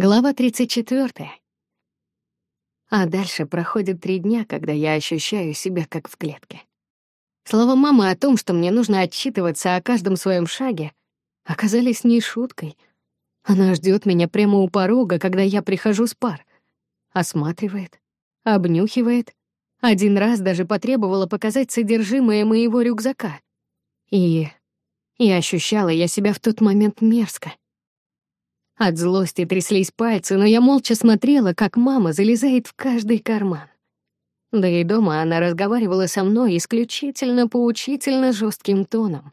Глава 34. А дальше проходит три дня, когда я ощущаю себя как в клетке. Слова мамы о том, что мне нужно отчитываться о каждом своем шаге, оказались не шуткой. Она ждет меня прямо у порога, когда я прихожу с пар. Осматривает, обнюхивает. Один раз даже потребовала показать содержимое моего рюкзака. И... И ощущала я себя в тот момент мерзко. От злости тряслись пальцы, но я молча смотрела, как мама залезает в каждый карман. Да и дома она разговаривала со мной исключительно поучительно жестким тоном.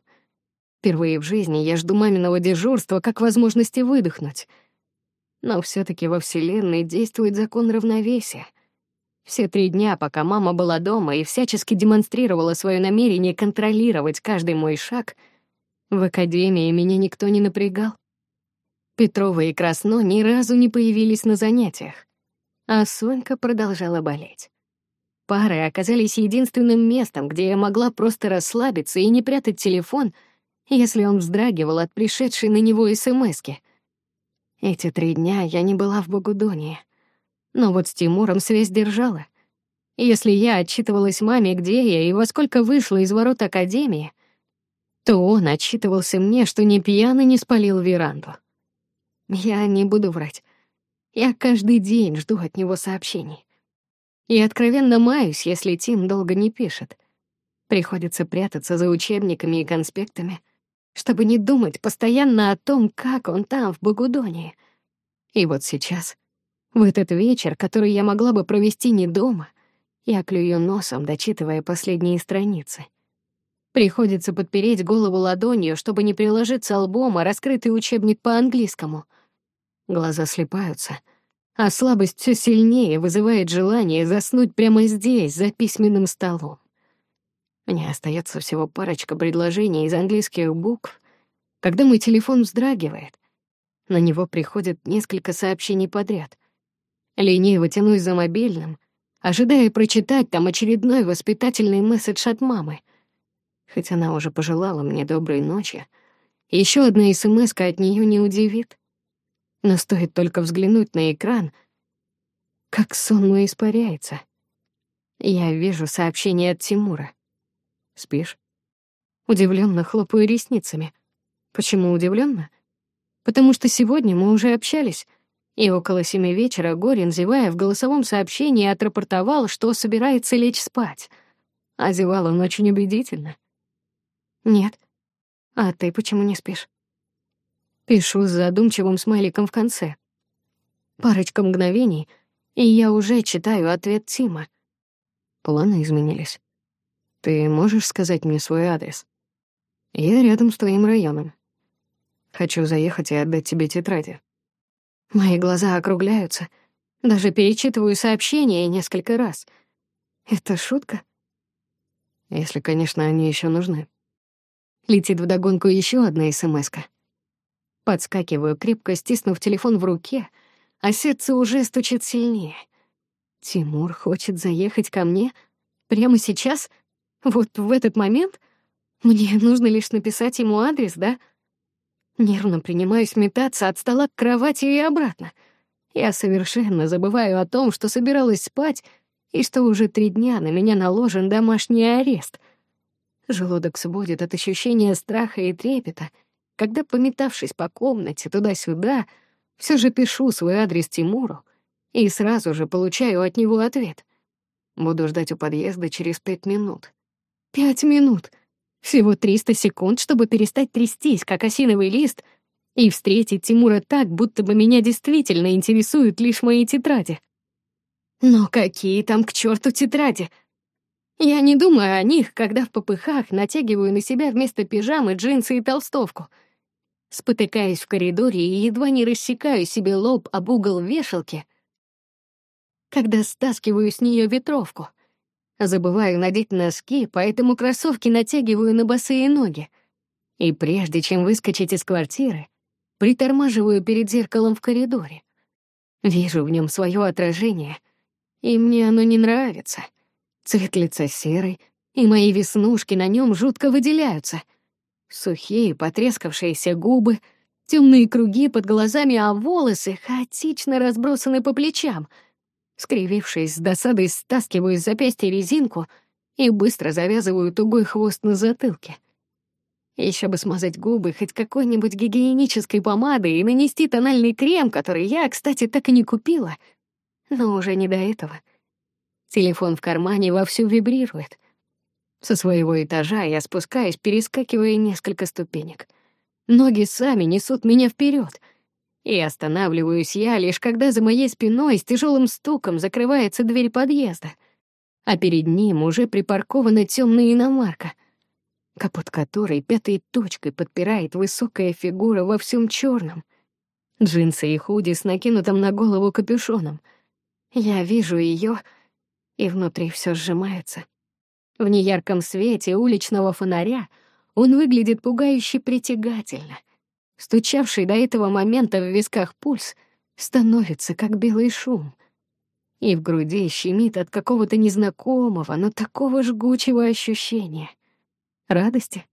Впервые в жизни я жду маминого дежурства как возможности выдохнуть. Но все таки во Вселенной действует закон равновесия. Все три дня, пока мама была дома и всячески демонстрировала свое намерение контролировать каждый мой шаг, в академии меня никто не напрягал. Петрова и Красно ни разу не появились на занятиях, а Сонька продолжала болеть. Пары оказались единственным местом, где я могла просто расслабиться и не прятать телефон, если он вздрагивал от пришедшей на него СМСки. Эти три дня я не была в Богудонии, но вот с Тимуром связь держала. Если я отчитывалась маме, где я и во сколько вышла из ворот Академии, то он отчитывался мне, что ни пьяный не спалил веранду. Я не буду врать. Я каждый день жду от него сообщений. И откровенно маюсь, если Тим долго не пишет. Приходится прятаться за учебниками и конспектами, чтобы не думать постоянно о том, как он там, в Багудоне. И вот сейчас, в этот вечер, который я могла бы провести не дома, я клюю носом, дочитывая последние страницы. Приходится подпереть голову ладонью, чтобы не приложиться лбом, а раскрытый учебник по английскому — Глаза слепаются, а слабость все сильнее вызывает желание заснуть прямо здесь, за письменным столом. Мне остается всего парочка предложений из английских букв, когда мой телефон вздрагивает. На него приходит несколько сообщений подряд. Лениво тянусь за мобильным, ожидая прочитать там очередной воспитательный месседж от мамы. Хоть она уже пожелала мне доброй ночи, еще одна смс от нее не удивит. Но стоит только взглянуть на экран, как сон мой испаряется. Я вижу сообщение от Тимура. «Спишь?» Удивленно хлопаю ресницами. Почему удивленно? Потому что сегодня мы уже общались, и около семи вечера Горин, зевая в голосовом сообщении, отрапортовал, что собирается лечь спать. А зевал он очень убедительно. «Нет. А ты почему не спишь?» Пишу с задумчивым смайликом в конце. Парочка мгновений, и я уже читаю ответ Тима. Планы изменились. Ты можешь сказать мне свой адрес? Я рядом с твоим районом. Хочу заехать и отдать тебе тетради. Мои глаза округляются. Даже перечитываю сообщения несколько раз. Это шутка? Если, конечно, они еще нужны. Летит вдогонку еще одна смска. Подскакиваю, крепко стиснув телефон в руке, а сердце уже стучит сильнее. Тимур хочет заехать ко мне прямо сейчас? Вот в этот момент? Мне нужно лишь написать ему адрес, да? Нервно принимаюсь метаться от стола к кровати и обратно. Я совершенно забываю о том, что собиралась спать и что уже три дня на меня наложен домашний арест. Желудок сводит от ощущения страха и трепета — когда, пометавшись по комнате туда-сюда, все же пишу свой адрес Тимуру и сразу же получаю от него ответ. Буду ждать у подъезда через пять минут. Пять минут! Всего триста секунд, чтобы перестать трястись, как осиновый лист, и встретить Тимура так, будто бы меня действительно интересуют лишь мои тетради. Но какие там к черту тетради? Я не думаю о них, когда в попыхах натягиваю на себя вместо пижамы джинсы и толстовку — спотыкаясь в коридоре и едва не рассекаю себе лоб об угол вешалки, когда стаскиваю с нее ветровку. Забываю надеть носки, поэтому кроссовки натягиваю на босые ноги. И прежде чем выскочить из квартиры, притормаживаю перед зеркалом в коридоре. Вижу в нем свое отражение, и мне оно не нравится. Цвет лица серый, и мои веснушки на нем жутко выделяются — Сухие, потрескавшиеся губы, Темные круги под глазами, а волосы хаотично разбросаны по плечам. Скривившись с досадой, стаскиваю с запястья резинку и быстро завязываю тугой хвост на затылке. Еще бы смазать губы хоть какой-нибудь гигиенической помадой и нанести тональный крем, который я, кстати, так и не купила. Но уже не до этого. Телефон в кармане вовсю вибрирует. Со своего этажа я спускаюсь, перескакивая несколько ступенек. Ноги сами несут меня вперед, И останавливаюсь я лишь когда за моей спиной с тяжелым стуком закрывается дверь подъезда, а перед ним уже припаркована темная иномарка — капот которой пятой точкой подпирает высокая фигура во всем черном. Джинсы и худи с накинутым на голову капюшоном. Я вижу ее, и внутри все сжимается. В неярком свете уличного фонаря он выглядит пугающе притягательно. Стучавший до этого момента в висках пульс становится как белый шум. И в груди щемит от какого-то незнакомого, но такого жгучего ощущения — радости.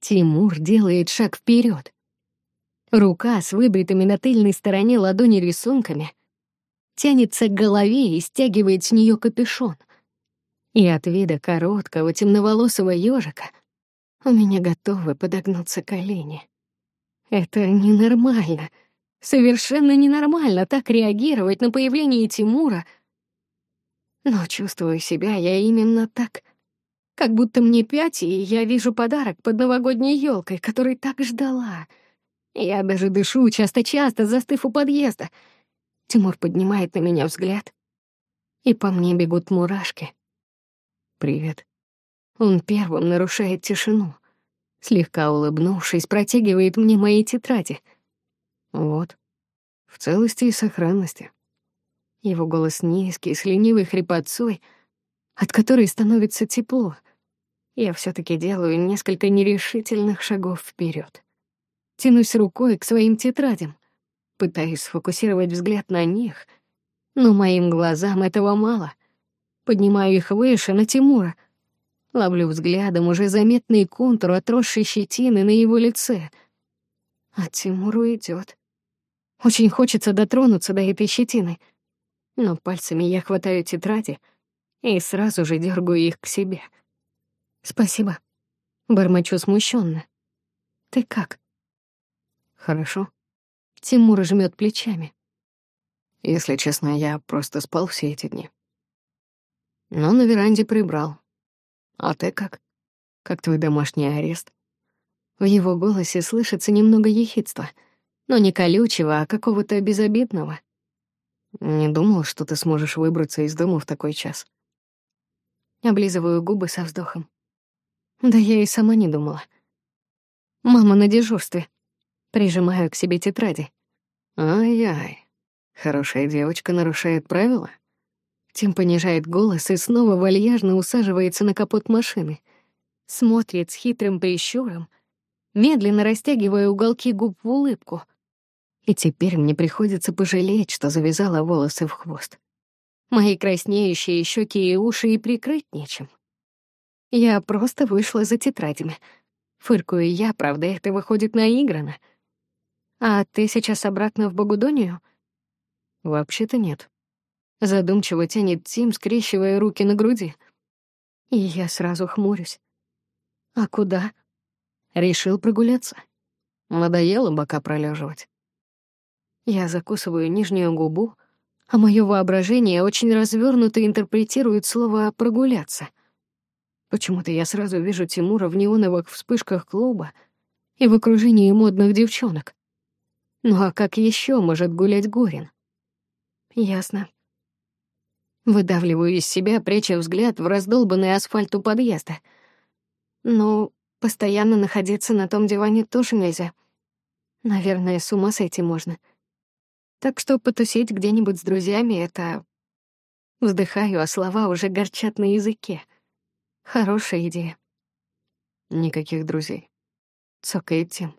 Тимур делает шаг вперед. Рука с выбритыми на тыльной стороне ладони рисунками тянется к голове и стягивает с нее капюшон. И от вида короткого темноволосого ежика у меня готовы подогнуться колени. Это ненормально. Совершенно ненормально так реагировать на появление Тимура. Но чувствую себя я именно так — как будто мне пять, и я вижу подарок под новогодней елкой, который так ждала. Я даже дышу часто-часто, застыв у подъезда. Тимур поднимает на меня взгляд, и по мне бегут мурашки. «Привет». Он первым нарушает тишину. Слегка улыбнувшись, протягивает мне мои тетради. Вот, в целости и сохранности. Его голос низкий, с ленивой хрипотцой — от которой становится тепло. Я все таки делаю несколько нерешительных шагов вперед. Тянусь рукой к своим тетрадям, пытаюсь сфокусировать взгляд на них, но моим глазам этого мало. Поднимаю их выше, на Тимура. Ловлю взглядом уже заметный контур отросшей щетины на его лице. А Тимуру идет. Очень хочется дотронуться до этой щетины, но пальцами я хватаю тетради — и сразу же дергаю их к себе. «Спасибо», — бормочу смущенно. «Ты как?» «Хорошо». Тимур жмет плечами. Если честно, я просто спал все эти дни. Но на веранде прибрал. А ты как? Как твой домашний арест? В его голосе слышится немного ехидства, но не колючего, а какого-то безобидного. Не думал, что ты сможешь выбраться из дома в такой час. Облизываю губы со вздохом. Да я и сама не думала. Мама на дежурстве. Прижимаю к себе тетради. Ай-яй. Хорошая девочка нарушает правила. Тим понижает голос и снова вальяжно усаживается на капот машины. Смотрит с хитрым прищуром, медленно растягивая уголки губ в улыбку. И теперь мне приходится пожалеть, что завязала волосы в хвост. Мои краснеющие щеки и уши и прикрыть нечем. Я просто вышла за тетрадями. Фыркую я, правда, это выходит наигранно. А ты сейчас обратно в Богудонию? Вообще-то нет. Задумчиво тянет Тим, скрещивая руки на груди. И я сразу хмурюсь. А куда? Решил прогуляться. Надоело бока пролеживать. Я закусываю нижнюю губу, а мое воображение очень развернуто интерпретирует слово «прогуляться». Почему-то я сразу вижу Тимура в неоновых вспышках клуба и в окружении модных девчонок. Ну а как еще может гулять Горин? Ясно. Выдавливаю из себя, пряча взгляд в раздолбанный асфальт у подъезда. Но постоянно находиться на том диване тоже нельзя. Наверное, с ума сойти можно. — так что потусить где-нибудь с друзьями — это... Вздыхаю, а слова уже горчат на языке. Хорошая идея. Никаких друзей. Цокает Тим.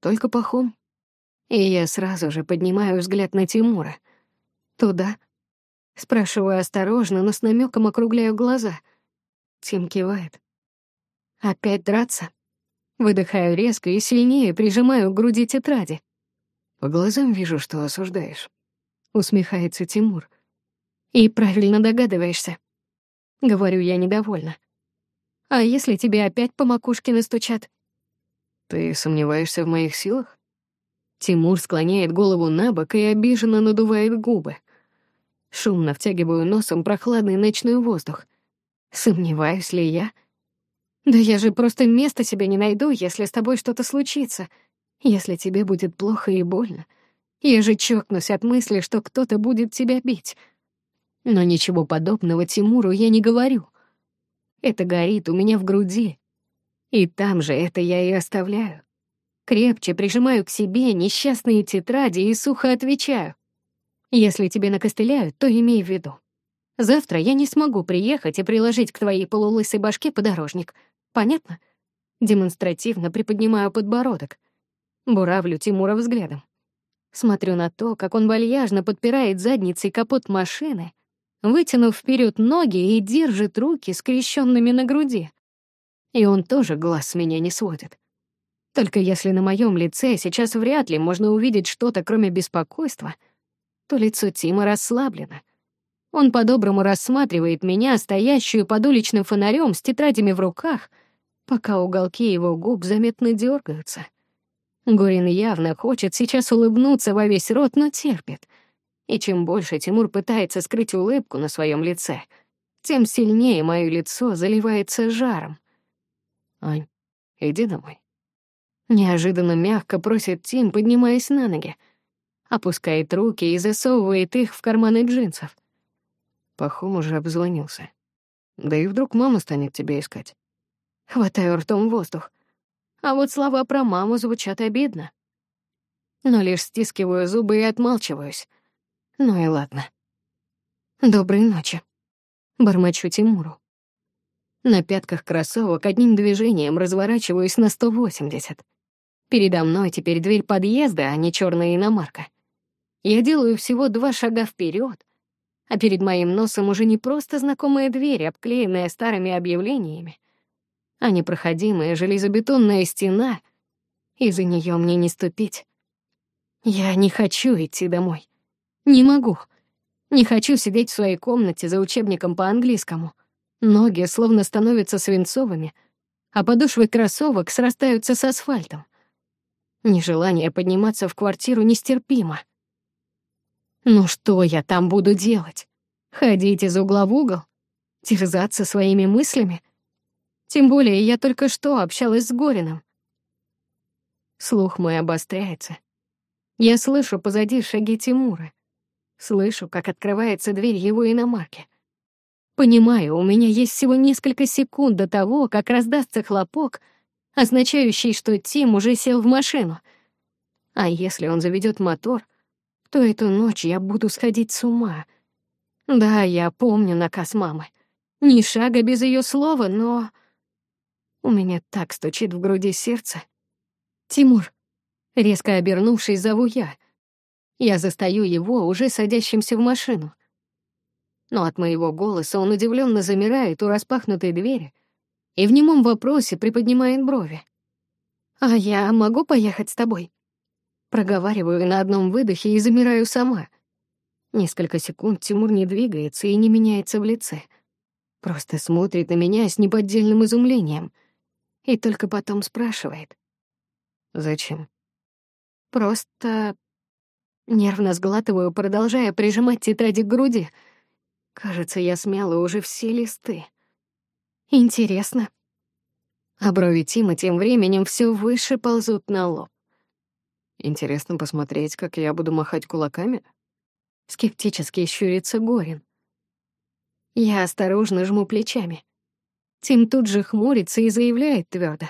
Только пахом. И я сразу же поднимаю взгляд на Тимура. Туда. Спрашиваю осторожно, но с намеком округляю глаза. Тим кивает. Опять драться? Выдыхаю резко и сильнее прижимаю к груди тетради. По глазам вижу, что осуждаешь. Усмехается Тимур. И правильно догадываешься. Говорю я недовольна. А если тебе опять по макушке настучат? Ты сомневаешься в моих силах? Тимур склоняет голову на бок и обиженно надувает губы. Шумно втягиваю носом прохладный ночной воздух. Сомневаюсь ли я? Да я же просто места себе не найду, если с тобой что-то случится. Если тебе будет плохо и больно. Я же чокнусь от мысли, что кто-то будет тебя бить. Но ничего подобного Тимуру я не говорю. Это горит у меня в груди. И там же это я и оставляю. Крепче прижимаю к себе несчастные тетради и сухо отвечаю. Если тебе накостыляют, то имей в виду. Завтра я не смогу приехать и приложить к твоей полулысой башке подорожник. Понятно? Демонстративно приподнимаю подбородок. Буравлю Тимура взглядом. Смотрю на то, как он вальяжно подпирает задницей капот машины, вытянув вперед ноги и держит руки скрещенными на груди. И он тоже глаз с меня не сводит. Только если на моем лице сейчас вряд ли можно увидеть что-то, кроме беспокойства, то лицо Тима расслаблено. Он по-доброму рассматривает меня, стоящую под уличным фонарем с тетрадями в руках, пока уголки его губ заметно дергаются. Горин явно хочет сейчас улыбнуться во весь рот, но терпит. И чем больше Тимур пытается скрыть улыбку на своем лице, тем сильнее мое лицо заливается жаром. «Ань, иди домой». Неожиданно мягко просит Тим, поднимаясь на ноги. Опускает руки и засовывает их в карманы джинсов. Пахом уже обзвонился. Да и вдруг мама станет тебя искать. Хватаю ртом воздух. А вот слова про маму звучат обидно. Но лишь стискиваю зубы и отмалчиваюсь. Ну и ладно. Доброй ночи. Бормочу Тимуру. На пятках кроссовок одним движением разворачиваюсь на 180. Передо мной теперь дверь подъезда, а не черная иномарка. Я делаю всего два шага вперед, а перед моим носом уже не просто знакомая дверь, обклеенная старыми объявлениями, а непроходимая железобетонная стена, и за нее мне не ступить. Я не хочу идти домой. Не могу. Не хочу сидеть в своей комнате за учебником по английскому. Ноги словно становятся свинцовыми, а подошвы кроссовок срастаются с асфальтом. Нежелание подниматься в квартиру нестерпимо. Ну что я там буду делать? Ходить из угла в угол? Терзаться своими мыслями? Тем более я только что общалась с Горином. Слух мой обостряется. Я слышу позади шаги Тимура. Слышу, как открывается дверь его иномарки. Понимаю, у меня есть всего несколько секунд до того, как раздастся хлопок, означающий, что Тим уже сел в машину. А если он заведет мотор — то эту ночь я буду сходить с ума. Да, я помню наказ мамы. Ни шага без ее слова, но... У меня так стучит в груди сердце. «Тимур!» Резко обернувшись, зову я. Я застаю его, уже садящимся в машину. Но от моего голоса он удивленно замирает у распахнутой двери и в немом вопросе приподнимает брови. «А я могу поехать с тобой?» Проговариваю на одном выдохе и замираю сама. Несколько секунд Тимур не двигается и не меняется в лице. Просто смотрит на меня с неподдельным изумлением. И только потом спрашивает. «Зачем?» «Просто...» Нервно сглатываю, продолжая прижимать тетради к груди. Кажется, я смяла уже все листы. Интересно. А брови Тима тем временем все выше ползут на лоб. Интересно посмотреть, как я буду махать кулаками? Скептически щурится Горин. Я осторожно жму плечами. Тим тут же хмурится и заявляет твердо: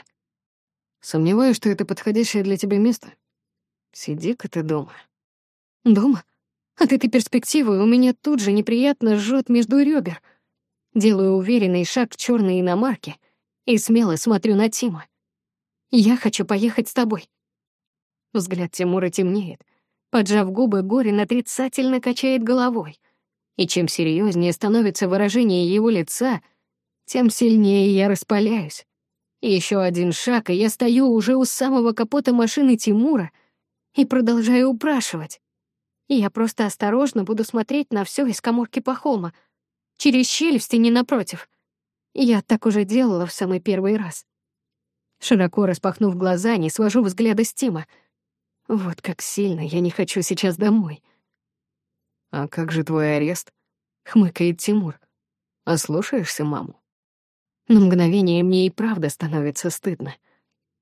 Сомневаюсь, что это подходящее для тебя место. Сиди-ка ты дома. Дома? От этой перспективы у меня тут же неприятно жжет между ребер. Делаю уверенный шаг к черной иномарке и смело смотрю на Тима. Я хочу поехать с тобой. Взгляд Тимура темнеет. Поджав губы, Горин отрицательно качает головой. И чем серьезнее становится выражение его лица, тем сильнее я распаляюсь. Еще один шаг, и я стою уже у самого капота машины Тимура и продолжаю упрашивать. Я просто осторожно буду смотреть на все из коморки Пахома, через щель в стене напротив. Я так уже делала в самый первый раз. Широко распахнув глаза, не свожу взгляда с Тима. Вот как сильно я не хочу сейчас домой. «А как же твой арест?» — хмыкает Тимур. «Ослушаешься маму?» На мгновение мне и правда становится стыдно.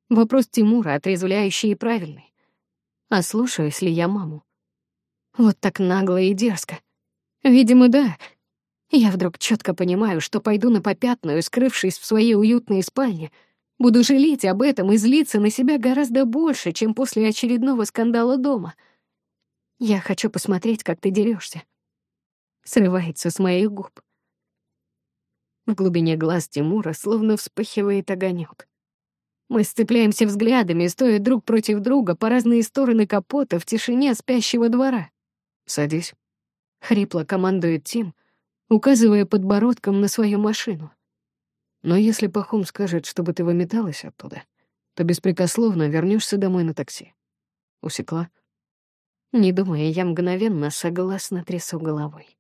Вопрос Тимура отрезвляющий и правильный. А слушаюсь ли я маму? Вот так нагло и дерзко. Видимо, да. Я вдруг четко понимаю, что пойду на попятную, скрывшись в своей уютной спальне, буду жалеть об этом и злиться на себя гораздо больше, чем после очередного скандала дома. Я хочу посмотреть, как ты дерешься. Срывается с моих губ. В глубине глаз Тимура словно вспыхивает огонек. Мы сцепляемся взглядами, стоя друг против друга по разные стороны капота в тишине спящего двора. «Садись», — хрипло командует Тим, указывая подбородком на свою машину. «Но если Пахом скажет, чтобы ты выметалась оттуда, то беспрекословно вернешься домой на такси. Усекла?» Не думая, я мгновенно согласно трясу головой.